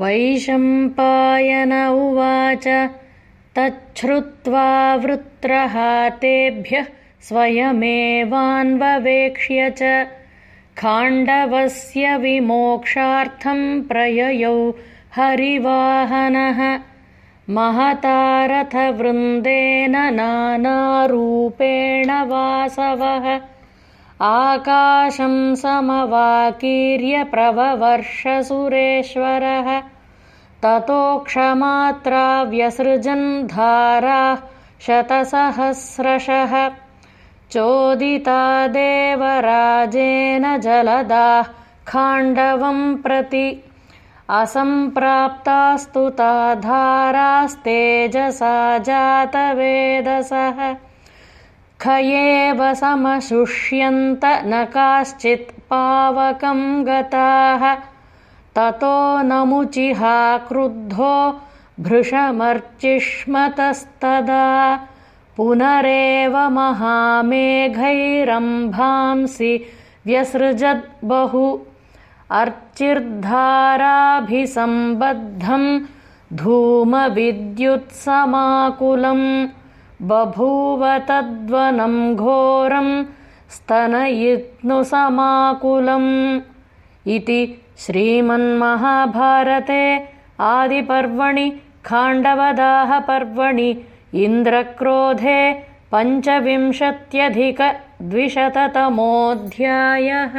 वैशम्पायन उवाच। तच्छ्रुत्वा वृत्रः तेभ्यः स्वयमेवान्ववेक्ष्य च। खाण्डवस्य विमोक्षार्थं प्रययौ हरिवाहनः। महतारथवृन्देन नानारूपेण वासवः आकाशं समवाकीर्य प्रववर्षसुरेश्वरः ततो क्षमात्रा व्यसृजन् धाराः शतसहस्रशः चोदिता देवराजेन जलदाः खाण्डवं प्रति असम्प्राप्तास्तु ता धारास्तेजसा जातवेदसः खयेव समशुष्यन्त न काश्चित् पावकं गताः। ततो नमुचिहा क्रुद्धो भृशमर्चिष्मतस्तदा। पुनरेव महामेघैरम्भांसि व्यसृजद्बहु अर्चिर्धाराभिसम्बद्धं धूमविद्युत्समाकुलम् बभूव तद्वनं घोरं स्तनयित्नुसमाकुलम् इति श्रीमन्महाभारते आदिपर्वणि खाण्डवदाहपर्वणि इन्द्रक्रोधे पञ्चविंशत्यधिकद्विशततमोऽध्यायः